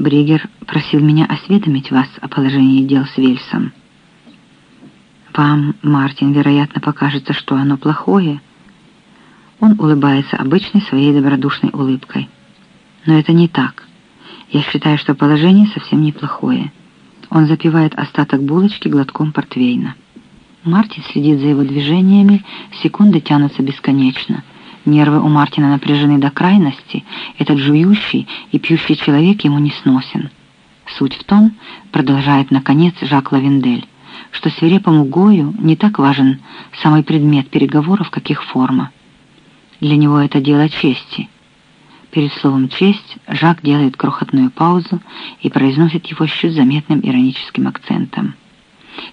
Бригер просил меня осведомить вас о положении дел с Вельсом. Вам, Мартин, вероятно, покажется, что оно плохое. Он улыбается обычной своей добродушной улыбкой. Но это не так. Я считаю, что положение совсем неплохое. Он запивает остаток булочки глотком портвейна. Мартин следит за его движениями, секунды тянутся бесконечно. Нервы у Мартина напряжены до крайности, этот жующий и пьющий человек ему не сносен. Суть в том, продолжает наконец Жак Лавендель, что свирепому Гою не так важен самый предмет переговоров, как их форма. Для него это дело чести. Перед словом «честь» Жак делает крохотную паузу и произносит его с чуть заметным ироническим акцентом.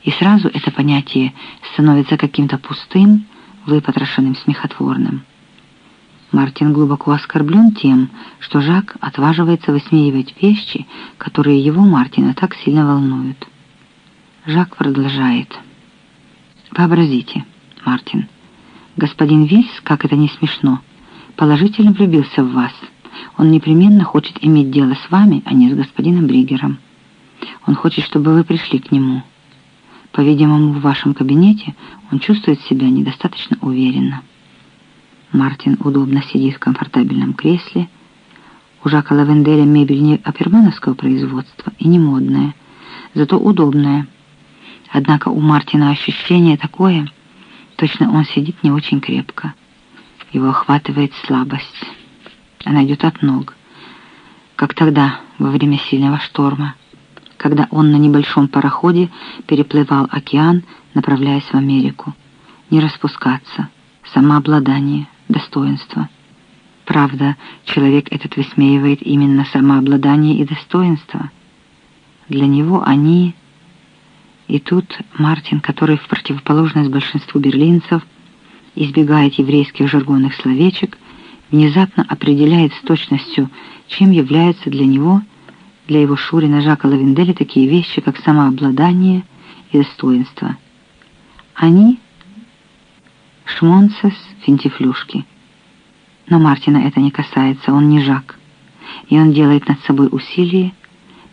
И сразу это понятие становится каким-то пустым, выпотрошенным, смехотворным. Мартин глубоко оскорблен тем, что Жак отваживается высмеивать вещи, которые его, Мартина, так сильно волнуют. Жак продолжает. «Вообразите, Мартин, господин Вильс, как это не смешно, положительно влюбился в вас. Он непременно хочет иметь дело с вами, а не с господином Бригером. Он хочет, чтобы вы пришли к нему». По-видимому, в вашем кабинете он чувствует себя недостаточно уверенно. Мартин удобно сидит в комфортабельном кресле. У Жака Лавенделя мебель не апермановского производства и не модная, зато удобная. Однако у Мартина ощущение такое, точно он сидит не очень крепко. Его охватывает слабость. Она идет от ног, как тогда, во время сильного шторма когда он на небольшом пароходе переплывал океан, направляясь в Америку. Не распускаться, самообладание, достоинство. Правда, человек этот высмеивает именно самообладание и достоинство. Для него они... И тут Мартин, который в противоположность большинству берлинцев избегает еврейских жаргонных словечек, внезапно определяет с точностью, чем является для него – для его Шурина Жака Лавенделя такие вещи, как самообладание и достоинство. Они — шмонцес, финтифлюшки. Но Мартина это не касается, он не Жак. И он делает над собой усилие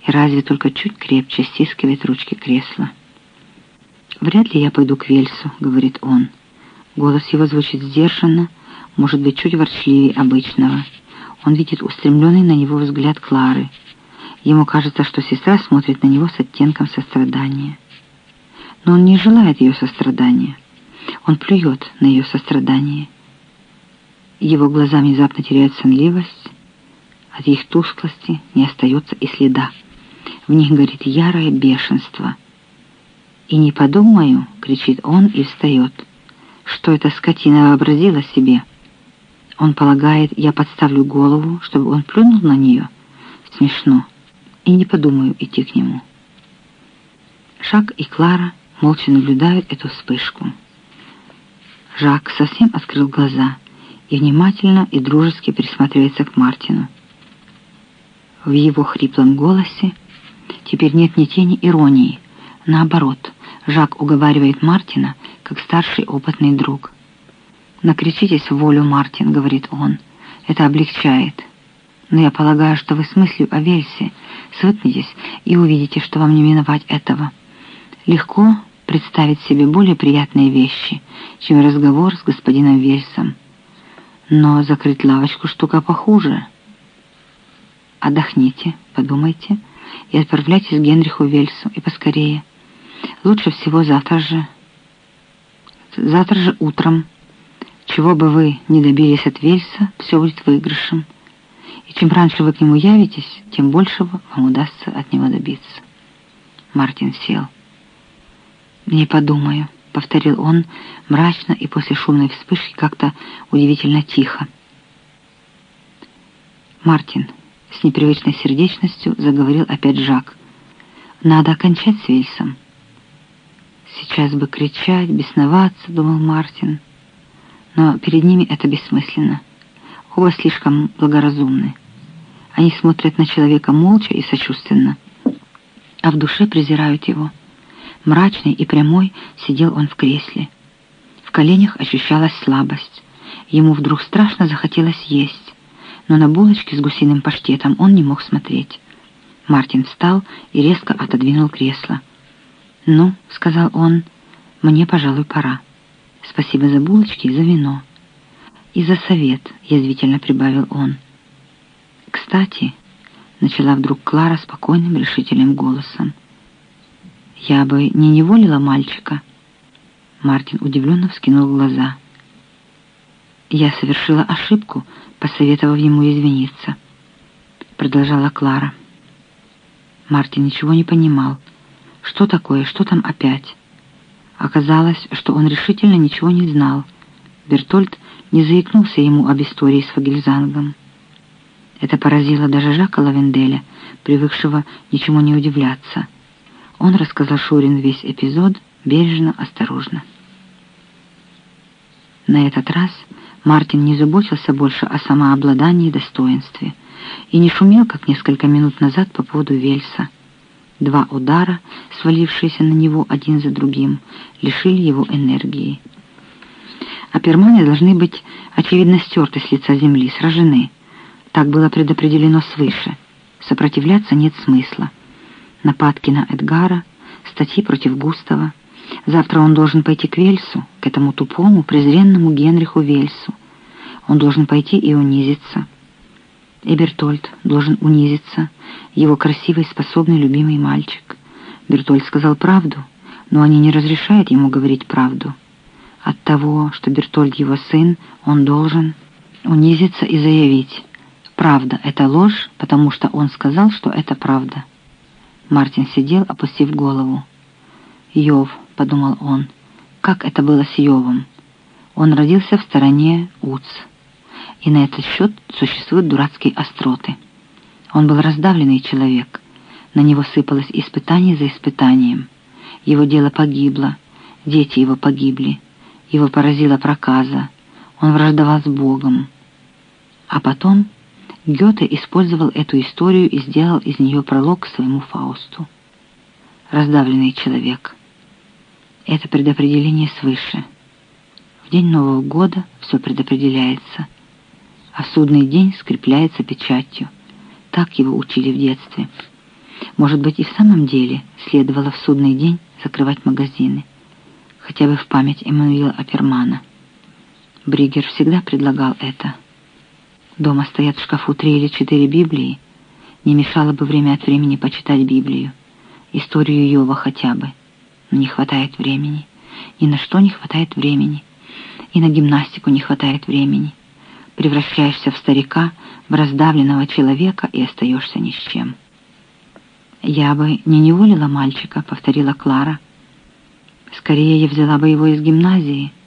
и разве только чуть крепче стискивает ручки кресла. «Вряд ли я пойду к Вельсу», — говорит он. Голос его звучит сдержанно, может быть, чуть ворчливее обычного. Он видит устремленный на него взгляд Клары — Ему кажется, что сестра смотрит на него с оттенком сострадания. Но он не желает ее сострадания. Он плюет на ее сострадание. Его глаза внезапно теряют сонливость. От их тусклости не остается и следа. В них горит ярое бешенство. «И не подумаю», — кричит он и встает, — «что эта скотина вообразила себе». Он полагает, я подставлю голову, чтобы он плюнул на нее. Смешно и не подумаю идти к нему. Жак и Клара молча наблюдают эту вспышку. Жак совсем открыл глаза и внимательно и дружески присматривается к Мартину. В его хриплом голосе теперь нет ни тени иронии. Наоборот, Жак уговаривает Мартина, как старший опытный друг. «Накричитесь в волю, Мартин», — говорит он. «Это облегчает» но я полагаю, что вы с мыслью о Вельсе свыкнетесь и увидите, что вам не миновать этого. Легко представить себе более приятные вещи, чем разговор с господином Вельсом. Но закрыть лавочку штука похуже. Отдохните, подумайте и отправляйтесь к Генриху Вельсу, и поскорее. Лучше всего завтра же, завтра же утром. Чего бы вы ни добились от Вельса, все будет выигрышем и чем раньше вы к нему явитесь, тем больше вам удастся от него добиться. Мартин сел. «Не подумаю», — повторил он мрачно и после шумной вспышки как-то удивительно тихо. «Мартин», — с непривычной сердечностью заговорил опять Жак, — «надо окончать с Вильсом». «Сейчас бы кричать, бесноваться», — думал Мартин, — «но перед ними это бессмысленно». Оба слишком благоразумны. Они смотрят на человека молча и сочувственно, а в душе презирают его. Мрачный и прямой сидел он в кресле. В коленях ощущалась слабость. Ему вдруг страшно захотелось есть, но на булочке с гусиным паштетом он не мог смотреть. Мартин встал и резко отодвинул кресло. «Ну», — сказал он, — «мне, пожалуй, пора. Спасибо за булочки и за вино». «И за совет», — язвительно прибавил он. «Кстати», — начала вдруг Клара спокойным, решительным голосом, «я бы не неволила мальчика». Мартин удивленно вскинул глаза. «Я совершила ошибку, посоветовав ему извиниться», — продолжала Клара. Мартин ничего не понимал. Что такое, что там опять? Оказалось, что он решительно ничего не знал. Бертольд не заикнулся ему об истории с Фагельзангом. Это поразило даже Жака Лавенделя, привыкшего ничему не удивляться. Он рассказал Шурин весь эпизод бережно, осторожно. На этот раз Мартин не заботился больше о самообладании и достоинстве и не шумел, как несколько минут назад по поводу Вельса. Два удара, свалившиеся на него один за другим, лишили его энергии. Аперманы должны быть, очевидно, стерты с лица земли, сражены. Так было предопределено свыше. Сопротивляться нет смысла. Нападки на Эдгара, статьи против Густава. Завтра он должен пойти к Вельсу, к этому тупому, презренному Генриху Вельсу. Он должен пойти и унизиться. И Бертольд должен унизиться, его красивый, способный, любимый мальчик. Бертольд сказал правду, но они не разрешают ему говорить правду. От того, что Бертольд его сын, он должен унизиться и заявить «Правда, это ложь, потому что он сказал, что это правда». Мартин сидел, опустив голову. «Йов», — подумал он, — «как это было с Йовом?» Он родился в стороне Уц, и на этот счет существуют дурацкие остроты. Он был раздавленный человек, на него сыпалось испытание за испытанием. Его дело погибло, дети его погибли, его поразила проказа, он враждовал с Богом. А потом Гёте использовал эту историю и сделал из нее пролог к своему Фаусту. Раздавленный человек. Это предопределение свыше. В день Нового года все предопределяется, а судный день скрепляется печатью. Так его учили в детстве. Может быть, и в самом деле следовало в судный день закрывать магазины хотя бы в память Эммануила Апермана. Бригер всегда предлагал это. Дома стоят в шкафу три или четыре Библии. Не мешало бы время от времени почитать Библию. Историю Йова хотя бы. Но не хватает времени. Ни на что не хватает времени. И на гимнастику не хватает времени. Превращаешься в старика, в раздавленного человека и остаешься ни с чем. «Я бы не неволила мальчика», — повторила Клара, Скорее я взяла бы его из гимназии —